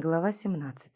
Глава 17.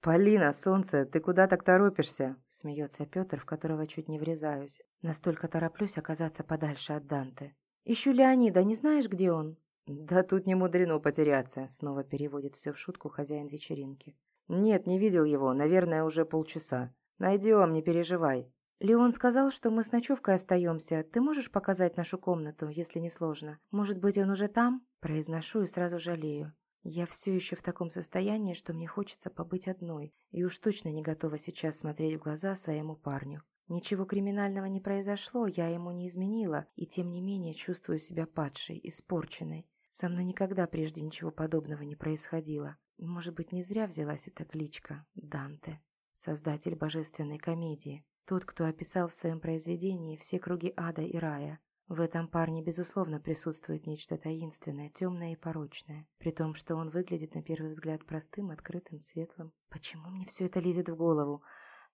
«Полина, солнце, ты куда так торопишься?» – смеется Петр, в которого чуть не врезаюсь. Настолько тороплюсь оказаться подальше от Данте. «Ищу Леонида, не знаешь, где он?» «Да тут не мудрено потеряться», – снова переводит все в шутку хозяин вечеринки. «Нет, не видел его, наверное, уже полчаса. Найдем, не переживай». «Леон сказал, что мы с ночевкой остаемся. Ты можешь показать нашу комнату, если не сложно? Может быть, он уже там?» Произношу и сразу жалею. Я все еще в таком состоянии, что мне хочется побыть одной, и уж точно не готова сейчас смотреть в глаза своему парню. Ничего криминального не произошло, я ему не изменила, и тем не менее чувствую себя падшей, испорченной. Со мной никогда прежде ничего подобного не происходило. Может быть, не зря взялась эта кличка Данте, создатель божественной комедии, тот, кто описал в своем произведении все круги ада и рая, в этом парне, безусловно, присутствует нечто таинственное, темное и порочное, при том, что он выглядит на первый взгляд простым, открытым, светлым. Почему мне все это лезет в голову?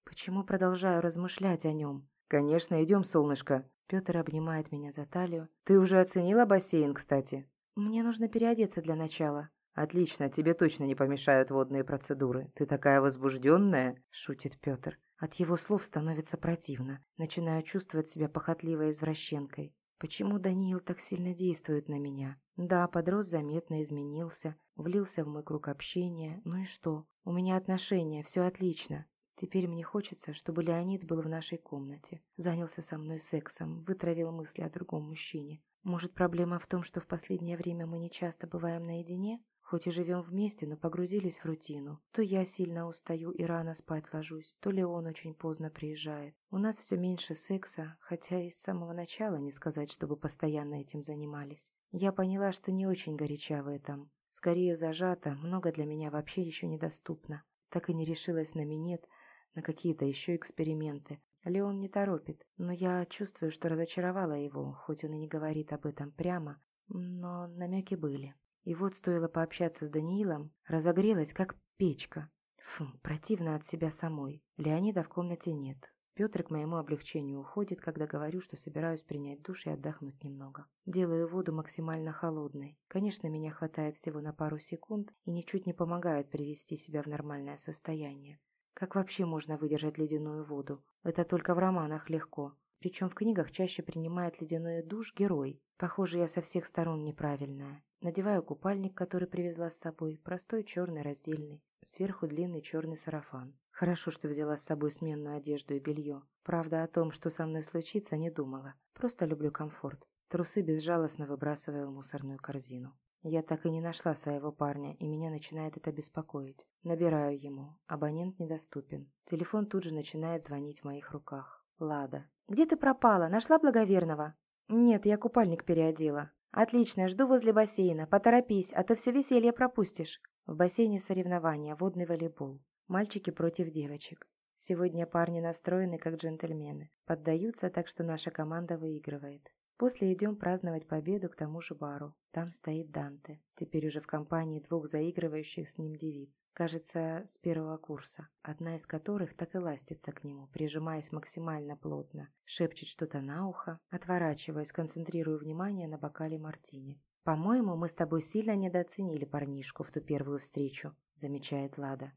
Почему продолжаю размышлять о нем? «Конечно, идем, солнышко». Петр обнимает меня за талию. «Ты уже оценила бассейн, кстати?» «Мне нужно переодеться для начала». «Отлично, тебе точно не помешают водные процедуры. Ты такая возбужденная», – шутит Петр. От его слов становится противно. Начинаю чувствовать себя похотливой извращенкой. Почему Даниил так сильно действует на меня? Да, подрос заметно, изменился, влился в мой круг общения. Ну и что? У меня отношения, все отлично. Теперь мне хочется, чтобы Леонид был в нашей комнате, занялся со мной сексом, вытравил мысли о другом мужчине. Может, проблема в том, что в последнее время мы не часто бываем наедине? Хоть и живем вместе, но погрузились в рутину. То я сильно устаю и рано спать ложусь, то ли он очень поздно приезжает. У нас все меньше секса, хотя и с самого начала не сказать, чтобы постоянно этим занимались. Я поняла, что не очень горяча в этом. Скорее зажата, много для меня вообще еще недоступно. Так и не решилась на минет, на какие-то еще эксперименты. Леон не торопит, но я чувствую, что разочаровала его, хоть он и не говорит об этом прямо, но намеки были. И вот стоило пообщаться с Даниилом, разогрелась, как печка. Фу, противно от себя самой. Леонида в комнате нет. Петр к моему облегчению уходит, когда говорю, что собираюсь принять душ и отдохнуть немного. Делаю воду максимально холодной. Конечно, меня хватает всего на пару секунд и ничуть не помогает привести себя в нормальное состояние. Как вообще можно выдержать ледяную воду? Это только в романах легко. Причем в книгах чаще принимает ледяной душ герой. Похоже, я со всех сторон неправильная. Надеваю купальник, который привезла с собой, простой черный раздельный. Сверху длинный черный сарафан. Хорошо, что взяла с собой сменную одежду и белье. Правда, о том, что со мной случится, не думала. Просто люблю комфорт. Трусы безжалостно выбрасываю в мусорную корзину. Я так и не нашла своего парня, и меня начинает это беспокоить. Набираю ему. Абонент недоступен. Телефон тут же начинает звонить в моих руках. Лада. «Где ты пропала? Нашла благоверного?» «Нет, я купальник переодела». «Отлично, жду возле бассейна. Поторопись, а то все веселье пропустишь». В бассейне соревнования, водный волейбол. Мальчики против девочек. Сегодня парни настроены как джентльмены. Поддаются, так что наша команда выигрывает. После идем праздновать победу к тому же бару. Там стоит Данте, теперь уже в компании двух заигрывающих с ним девиц. Кажется, с первого курса. Одна из которых так и ластится к нему, прижимаясь максимально плотно. Шепчет что-то на ухо. Отворачиваюсь, концентрирую внимание на бокале мартини. «По-моему, мы с тобой сильно недооценили парнишку в ту первую встречу», замечает Лада.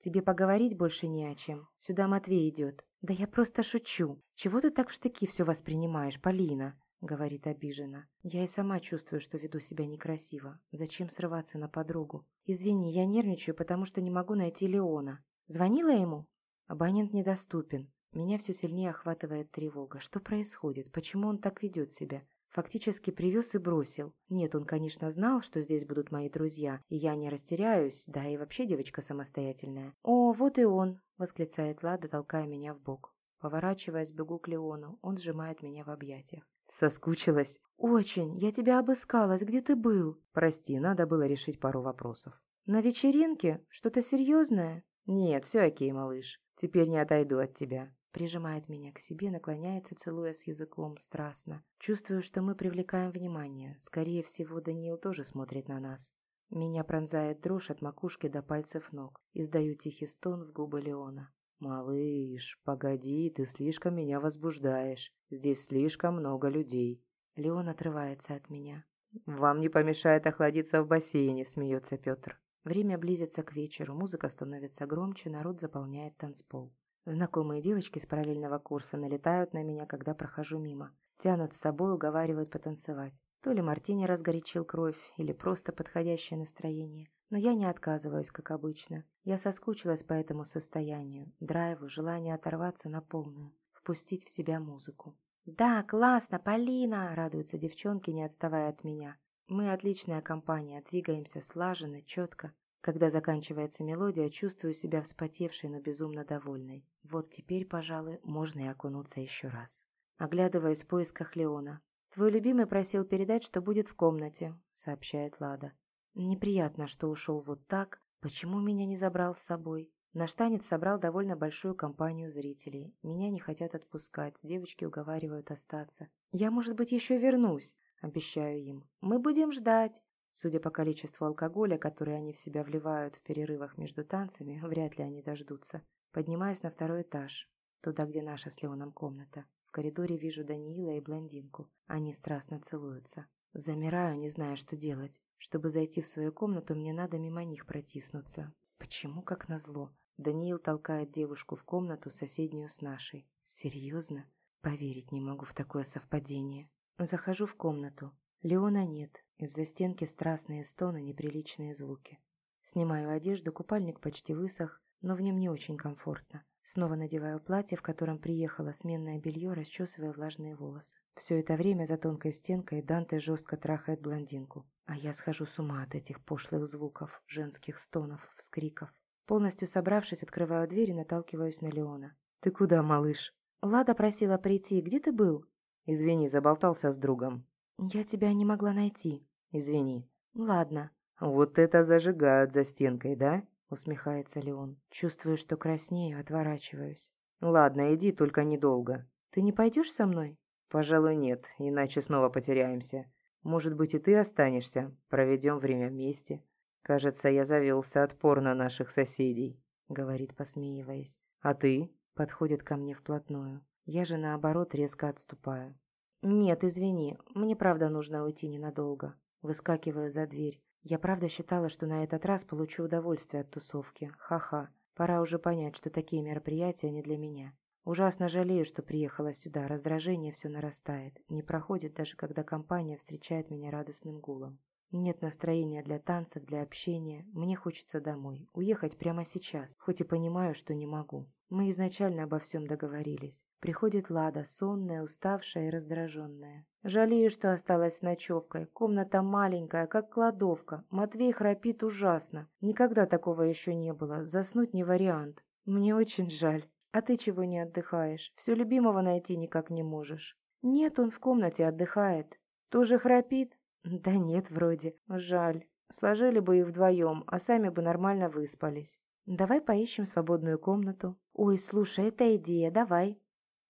«Тебе поговорить больше не о чем. Сюда Матвей идет. «Да я просто шучу. Чего ты так в штыки все воспринимаешь, Полина?» — говорит обиженно. «Я и сама чувствую, что веду себя некрасиво. Зачем срываться на подругу? Извини, я нервничаю, потому что не могу найти Леона. Звонила ему?» Абонент недоступен. Меня все сильнее охватывает тревога. Что происходит? Почему он так ведет себя? Фактически привез и бросил. Нет, он, конечно, знал, что здесь будут мои друзья, и я не растеряюсь, да и вообще девочка самостоятельная. «О, вот и он!» – восклицает Лада, толкая меня в бок. Поворачиваясь, бегу к Леону. Он сжимает меня в объятиях. «Соскучилась?» «Очень. Я тебя обыскалась. Где ты был?» «Прости, надо было решить пару вопросов». «На вечеринке? Что-то серьезное?» «Нет, все окей, малыш. Теперь не отойду от тебя. Прижимает меня к себе, наклоняется, целуя с языком страстно. Чувствую, что мы привлекаем внимание. Скорее всего, Даниил тоже смотрит на нас. Меня пронзает дрожь от макушки до пальцев ног. Издаю тихий стон в губы Леона. «Малыш, погоди, ты слишком меня возбуждаешь. Здесь слишком много людей». Леон отрывается от меня. «Вам не помешает охладиться в бассейне», – смеется Петр. Время близится к вечеру, музыка становится громче, народ заполняет танцпол. Знакомые девочки с параллельного курса налетают на меня, когда прохожу мимо. Тянут с собой, уговаривают потанцевать. То ли Мартини разгорячил кровь, или просто подходящее настроение. Но я не отказываюсь, как обычно. Я соскучилась по этому состоянию, драйву, желанию оторваться на полную, впустить в себя музыку. «Да, классно, Полина!» – радуются девчонки, не отставая от меня. Мы отличная компания, двигаемся слаженно, четко. Когда заканчивается мелодия, чувствую себя вспотевшей, но безумно довольной. Вот теперь, пожалуй, можно и окунуться еще раз. Оглядываюсь в поисках Леона. «Твой любимый просил передать, что будет в комнате», — сообщает Лада. «Неприятно, что ушел вот так. Почему меня не забрал с собой?» Наш танец собрал довольно большую компанию зрителей. Меня не хотят отпускать, девочки уговаривают остаться. «Я, может быть, еще вернусь», — обещаю им. «Мы будем ждать». Судя по количеству алкоголя, который они в себя вливают в перерывах между танцами, вряд ли они дождутся. Поднимаюсь на второй этаж, туда, где наша с Леоном комната. В коридоре вижу Даниила и блондинку. Они страстно целуются. Замираю, не зная, что делать. Чтобы зайти в свою комнату, мне надо мимо них протиснуться. Почему, как назло? Даниил толкает девушку в комнату, соседнюю с нашей. Серьезно? Поверить не могу в такое совпадение. Захожу в комнату. Леона нет. Из-за стенки страстные стоны, неприличные звуки. Снимаю одежду, купальник почти высох, но в нем не очень комфортно. Снова надеваю платье, в котором приехала сменное белье, расчесывая влажные волосы. Все это время за тонкой стенкой Данте жестко трахает блондинку. А я схожу с ума от этих пошлых звуков, женских стонов, вскриков. Полностью собравшись, открываю дверь и наталкиваюсь на Леона. «Ты куда, малыш?» «Лада просила прийти. Где ты был?» «Извини, заболтался с другом». «Я тебя не могла найти». «Извини». «Ладно». «Вот это зажигают за стенкой, да?» усмехается Леон. Чувствую, что краснею, отворачиваюсь. «Ладно, иди, только недолго». «Ты не пойдешь со мной?» «Пожалуй, нет, иначе снова потеряемся. Может быть, и ты останешься. Проведем время вместе». «Кажется, я завелся отпор на наших соседей», — говорит, посмеиваясь. «А ты?» — подходит ко мне вплотную. Я же, наоборот, резко отступаю. «Нет, извини, мне правда нужно уйти ненадолго». Выскакиваю за дверь. Я правда считала, что на этот раз получу удовольствие от тусовки. Ха-ха. Пора уже понять, что такие мероприятия не для меня. Ужасно жалею, что приехала сюда. Раздражение все нарастает. Не проходит даже, когда компания встречает меня радостным гулом. Нет настроения для танцев, для общения. Мне хочется домой. Уехать прямо сейчас, хоть и понимаю, что не могу. Мы изначально обо всем договорились. Приходит Лада, сонная, уставшая и раздраженная. Жалею, что осталась с ночевкой. Комната маленькая, как кладовка. Матвей храпит ужасно. Никогда такого еще не было. Заснуть не вариант. Мне очень жаль. А ты чего не отдыхаешь? Все любимого найти никак не можешь. Нет, он в комнате отдыхает. Тоже храпит? Да нет, вроде. Жаль. Сложили бы их вдвоем, а сами бы нормально выспались. Давай поищем свободную комнату. Ой, слушай, это идея, давай.